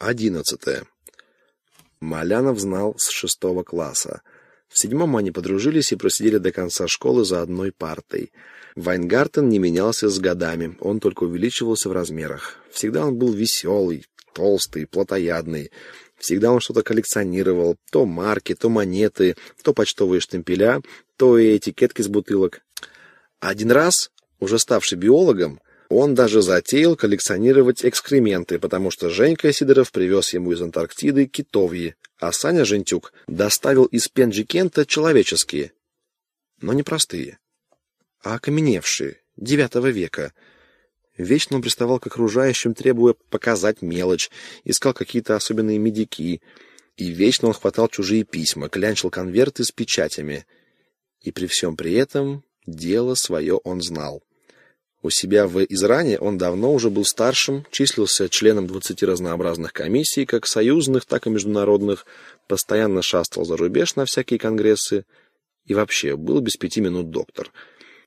Одиннадцатое. Малянов знал с шестого класса. В седьмом они подружились и просидели до конца школы за одной партой. Вайнгартен не менялся с годами, он только увеличивался в размерах. Всегда он был веселый, толстый, плотоядный. Всегда он что-то коллекционировал, то марки, то монеты, то почтовые штемпеля, то и этикетки с бутылок. Один раз, уже ставший биологом, он даже затеял коллекционировать экскременты, потому что Женька Сидоров привез ему из Антарктиды китовьи, а Саня Жентюк доставил из Пенджикента человеческие, но не простые, а окаменевшие, девятого века. Вечно он приставал к окружающим, требуя показать мелочь, искал какие-то особенные медики, и вечно он хватал чужие письма, клянчил конверты с печатями. И при всем при этом дело свое он знал. У себя в Изране он давно уже был старшим, числился членом 20 разнообразных комиссий, как союзных, так и международных, постоянно шастал за рубеж на всякие конгрессы и вообще был без пяти минут доктор.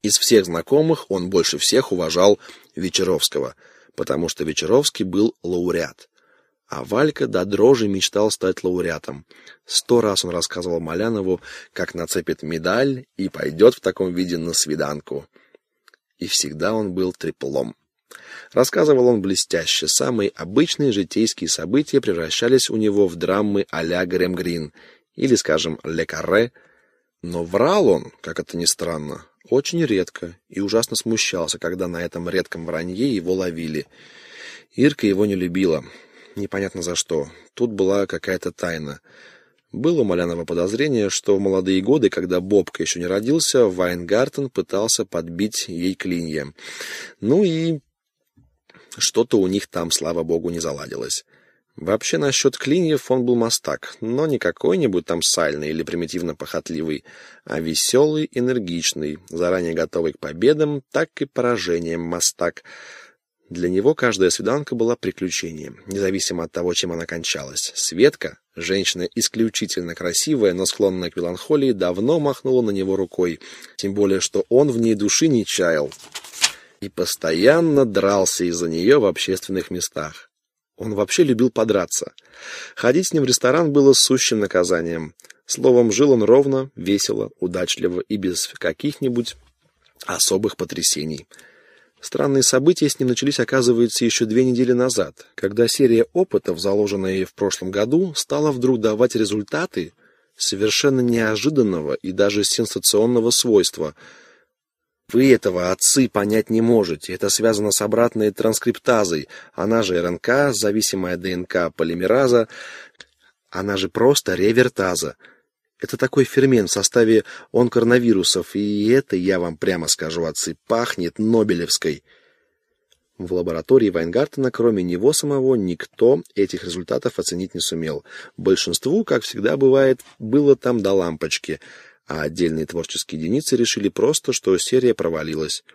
Из всех знакомых он больше всех уважал Вечеровского, потому что Вечеровский был лауреат. А Валька до дрожи мечтал стать лауреатом. Сто раз он рассказывал Малянову, как нацепит медаль и пойдет в таком виде на свиданку и всегда он был треплом. Рассказывал он блестяще, самые обычные житейские события превращались у него в драмы а-ля Грем или, скажем, Ле Карре, но врал он, как это ни странно, очень редко и ужасно смущался, когда на этом редком вранье его ловили. Ирка его не любила, непонятно за что, тут была какая-то тайна. Было у Малянова подозрение, что в молодые годы, когда Бобка еще не родился, Вайнгартен пытался подбить ей клинья. Ну и что-то у них там, слава богу, не заладилось. Вообще, насчет клиньев он был мастак, но не какой-нибудь там сальный или примитивно похотливый, а веселый, энергичный, заранее готовый к победам, так и поражениям мастак — для него каждая свиданка была приключением, независимо от того, чем она кончалась. Светка, женщина исключительно красивая, но склонная к меланхолии, давно махнула на него рукой, тем более, что он в ней души не чаял и постоянно дрался из-за нее в общественных местах. Он вообще любил подраться. Ходить с ним в ресторан было сущим наказанием. Словом, жил он ровно, весело, удачливо и без каких-нибудь особых потрясений. Странные события с ним начались, оказывается, еще две недели назад, когда серия опытов, заложенная в прошлом году, стала вдруг давать результаты совершенно неожиданного и даже сенсационного свойства. Вы этого, отцы, понять не можете. Это связано с обратной транскриптазой, она же РНК, зависимая ДНК полимераза, она же просто ревертаза – это такой фермент в составе онкоронавирусов, и это, я вам прямо скажу, отцы, пахнет Нобелевской. В лаборатории Вайнгартена, кроме него самого, никто этих результатов оценить не сумел. Большинству, как всегда бывает, было там до лампочки, а отдельные творческие единицы решили просто, что серия провалилась.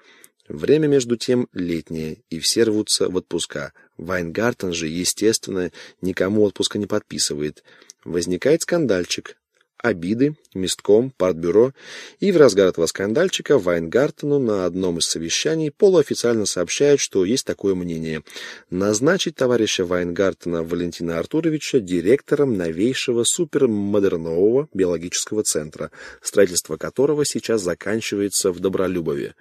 Время, между тем, летнее, и все рвутся в отпуска. Вайнгартен же, естественно, никому отпуска не подписывает. Возникает скандальчик обиды, местком, партбюро, и в разгар этого скандальчика Вайнгартену на одном из совещаний полуофициально сообщают, что есть такое мнение – назначить товарища Вайнгартена Валентина Артуровича директором новейшего супермодернового биологического центра, строительство которого сейчас заканчивается в Добролюбове.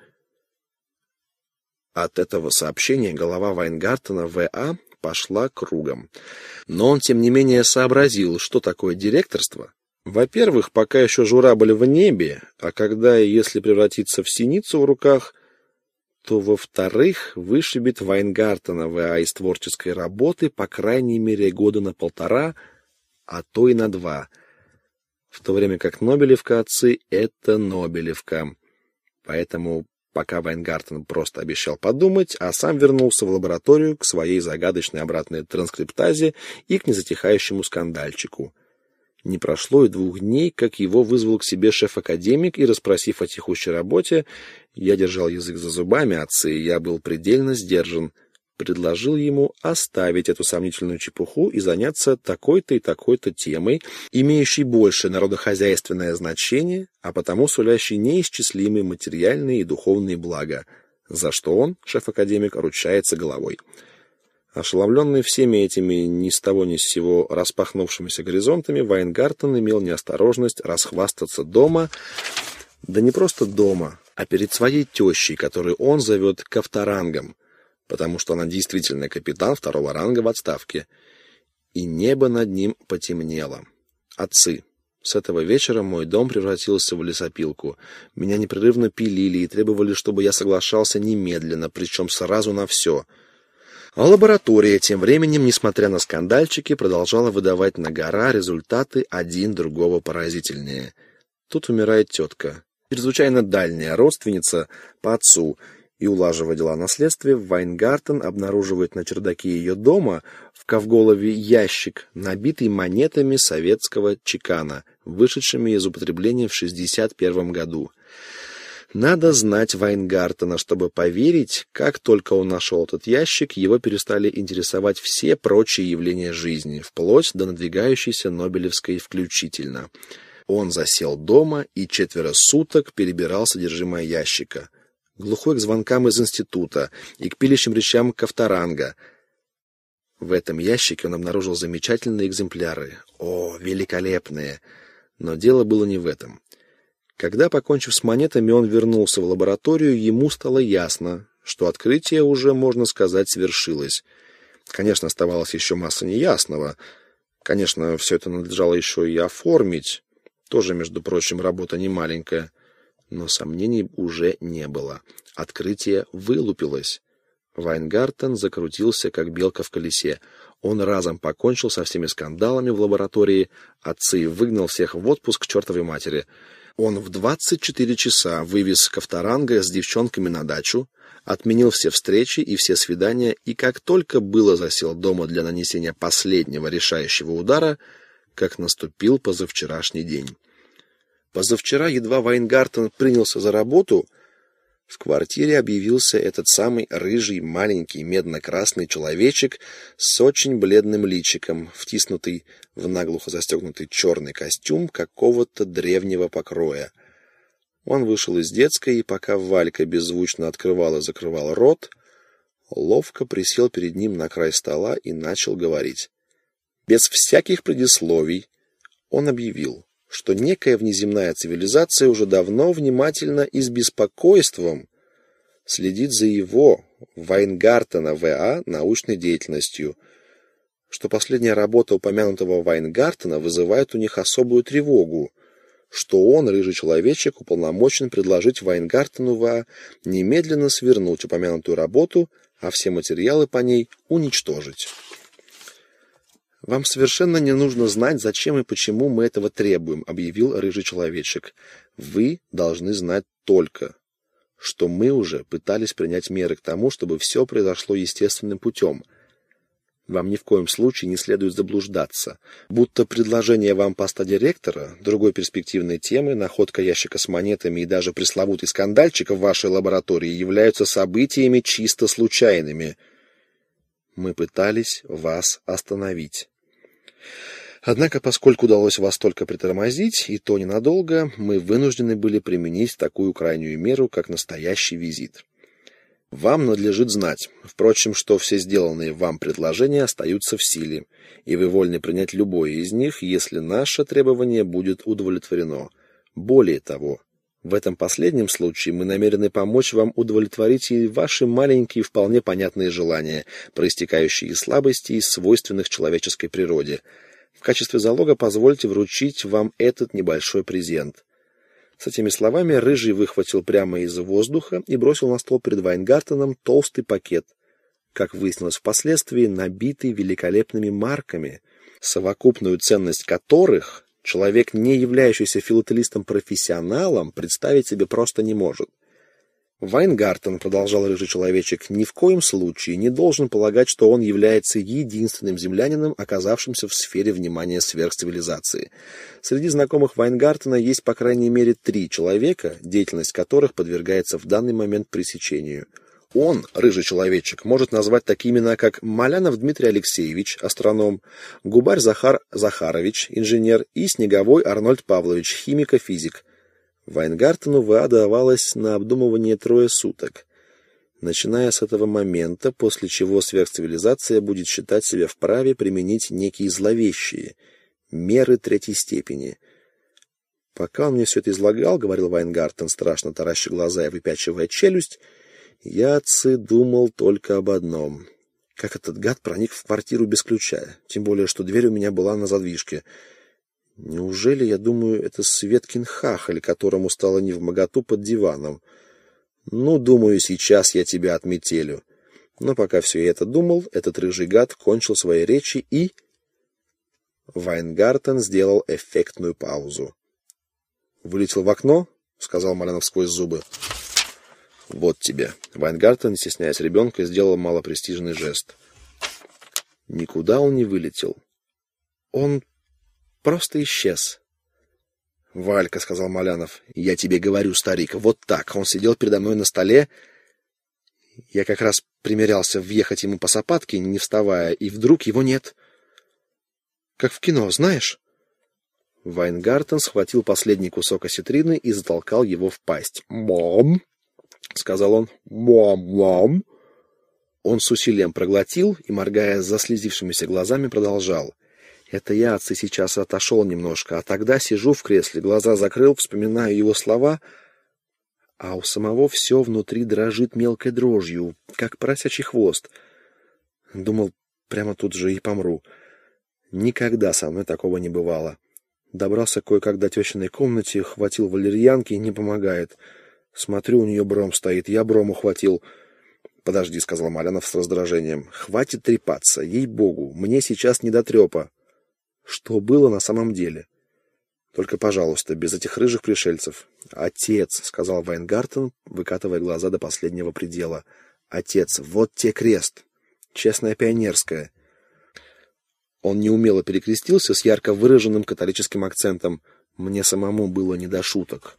От этого сообщения голова Вайнгартена В.А. пошла кругом. Но он, тем не менее, сообразил, что такое директорство, во-первых, пока еще журавль в небе, а когда и если превратиться в синицу в руках, то, во-вторых, вышибет Вайнгартена ВА из творческой работы по крайней мере года на полтора, а то и на два. В то время как Нобелевка отцы — это Нобелевка. Поэтому пока Вайнгартен просто обещал подумать, а сам вернулся в лабораторию к своей загадочной обратной транскриптазе и к незатихающему скандальчику — не прошло и двух дней, как его вызвал к себе шеф-академик, и, расспросив о текущей работе, я держал язык за зубами отцы, и я был предельно сдержан, предложил ему оставить эту сомнительную чепуху и заняться такой-то и такой-то темой, имеющей большее народохозяйственное значение, а потому сулящей неисчислимые материальные и духовные блага, за что он, шеф-академик, ручается головой. Ошеломленный всеми этими ни с того ни с сего распахнувшимися горизонтами, Вайнгартен имел неосторожность расхвастаться дома, да не просто дома, а перед своей тещей, которую он зовет Кавторангом, потому что она действительно капитан второго ранга в отставке. И небо над ним потемнело. Отцы. С этого вечера мой дом превратился в лесопилку. Меня непрерывно пилили и требовали, чтобы я соглашался немедленно, причем сразу на все — а лаборатория тем временем, несмотря на скандальчики, продолжала выдавать на гора результаты один другого поразительнее. Тут умирает тетка, чрезвычайно дальняя родственница по отцу, и, улаживая дела наследствия, Вайнгартен обнаруживает на чердаке ее дома в Ковголове ящик, набитый монетами советского чекана, вышедшими из употребления в 1961 году. Надо знать Вайнгартена, чтобы поверить, как только он нашел этот ящик, его перестали интересовать все прочие явления жизни, вплоть до надвигающейся Нобелевской включительно. Он засел дома и четверо суток перебирал содержимое ящика. Глухой к звонкам из института и к пилящим речам Ковторанга. В этом ящике он обнаружил замечательные экземпляры. О, великолепные! Но дело было не в этом. Когда, покончив с монетами, он вернулся в лабораторию, ему стало ясно, что открытие уже, можно сказать, свершилось. Конечно, оставалась еще масса неясного. Конечно, все это надлежало еще и оформить. Тоже, между прочим, работа не маленькая. Но сомнений уже не было. Открытие вылупилось. Вайнгартен закрутился, как белка в колесе. Он разом покончил со всеми скандалами в лаборатории. Отцы выгнал всех в отпуск к чертовой матери. Он в 24 часа вывез Ковторанга с девчонками на дачу, отменил все встречи и все свидания, и как только было засел дома для нанесения последнего решающего удара, как наступил позавчерашний день. Позавчера едва Вайнгартен принялся за работу, в квартире объявился этот самый рыжий, маленький, медно-красный человечек с очень бледным личиком, втиснутый в наглухо застегнутый черный костюм какого-то древнего покроя. Он вышел из детской, и пока Валька беззвучно открывал и закрывал рот, ловко присел перед ним на край стола и начал говорить. Без всяких предисловий он объявил что некая внеземная цивилизация уже давно внимательно и с беспокойством следит за его, Вайнгартена В.А., научной деятельностью, что последняя работа упомянутого Вайнгартена вызывает у них особую тревогу, что он, рыжий человечек, уполномочен предложить Вайнгартену В.А. немедленно свернуть упомянутую работу, а все материалы по ней уничтожить. «Вам совершенно не нужно знать, зачем и почему мы этого требуем», — объявил рыжий человечек. «Вы должны знать только, что мы уже пытались принять меры к тому, чтобы все произошло естественным путем. Вам ни в коем случае не следует заблуждаться, будто предложение вам поста директора, другой перспективной темы, находка ящика с монетами и даже пресловутый скандальчик в вашей лаборатории являются событиями чисто случайными. Мы пытались вас остановить». Однако, поскольку удалось вас только притормозить, и то ненадолго, мы вынуждены были применить такую крайнюю меру, как настоящий визит. Вам надлежит знать, впрочем, что все сделанные вам предложения остаются в силе, и вы вольны принять любое из них, если наше требование будет удовлетворено. Более того, в этом последнем случае мы намерены помочь вам удовлетворить и ваши маленькие вполне понятные желания, проистекающие из слабостей, свойственных человеческой природе – в качестве залога позвольте вручить вам этот небольшой презент. С этими словами Рыжий выхватил прямо из воздуха и бросил на стол перед Вайнгартеном толстый пакет, как выяснилось впоследствии, набитый великолепными марками, совокупную ценность которых человек, не являющийся филателистом-профессионалом, представить себе просто не может. Вайнгартен, продолжал рыжий человечек, ни в коем случае не должен полагать, что он является единственным землянином, оказавшимся в сфере внимания сверхцивилизации. Среди знакомых Вайнгартена есть по крайней мере три человека, деятельность которых подвергается в данный момент пресечению. Он, рыжий человечек, может назвать такие имена, как Малянов Дмитрий Алексеевич, астроном, Губарь Захар Захарович, инженер, и Снеговой Арнольд Павлович, химико-физик. Вайнгартену ВА давалось на обдумывание трое суток. начиная с этого момента, после чего сверхцивилизация будет считать себя вправе применить некие зловещие меры третьей степени. Пока он мне все это излагал, — говорил Вайнгартен, страшно тараща глаза и выпячивая челюсть, — я, отцы, думал только об одном. Как этот гад проник в квартиру без ключа, тем более, что дверь у меня была на задвижке. Неужели, я думаю, это Светкин хахаль, которому стало невмоготу под диваном? — ну, думаю, сейчас я тебя отметелю. Но пока все это думал, этот рыжий гад кончил свои речи и... Вайнгартен сделал эффектную паузу. «Вылетел в окно?» — сказал Малянов сквозь зубы. «Вот тебе». Вайнгартен, не стесняясь ребенка, сделал малопрестижный жест. Никуда он не вылетел. Он просто исчез. «Валька», — сказал Малянов, — «я тебе говорю, старик, вот так». Он сидел передо мной на столе. Я как раз примерялся въехать ему по сапатке, не вставая, и вдруг его нет. Как в кино, знаешь? Вайнгартен схватил последний кусок осетрины и затолкал его в пасть. «Мам!» — сказал он. «Мам-мам!» Он с усилием проглотил и, моргая заслезившимися глазами, продолжал — это я, отцы, сейчас отошел немножко, а тогда сижу в кресле, глаза закрыл, вспоминаю его слова, а у самого все внутри дрожит мелкой дрожью, как поросячий хвост. Думал, прямо тут же и помру. Никогда со мной такого не бывало. Добрался кое-как до тещиной комнате, хватил валерьянки, не помогает. Смотрю, у нее бром стоит, я бром ухватил. «Подожди», — сказал Малянов с раздражением. «Хватит трепаться, ей-богу, мне сейчас не до трепа» что было на самом деле. Только, пожалуйста, без этих рыжих пришельцев. Отец, сказал Вайнгартен, выкатывая глаза до последнего предела. Отец, вот те крест. Честная пионерская. Он неумело перекрестился с ярко выраженным католическим акцентом. Мне самому было не до шуток.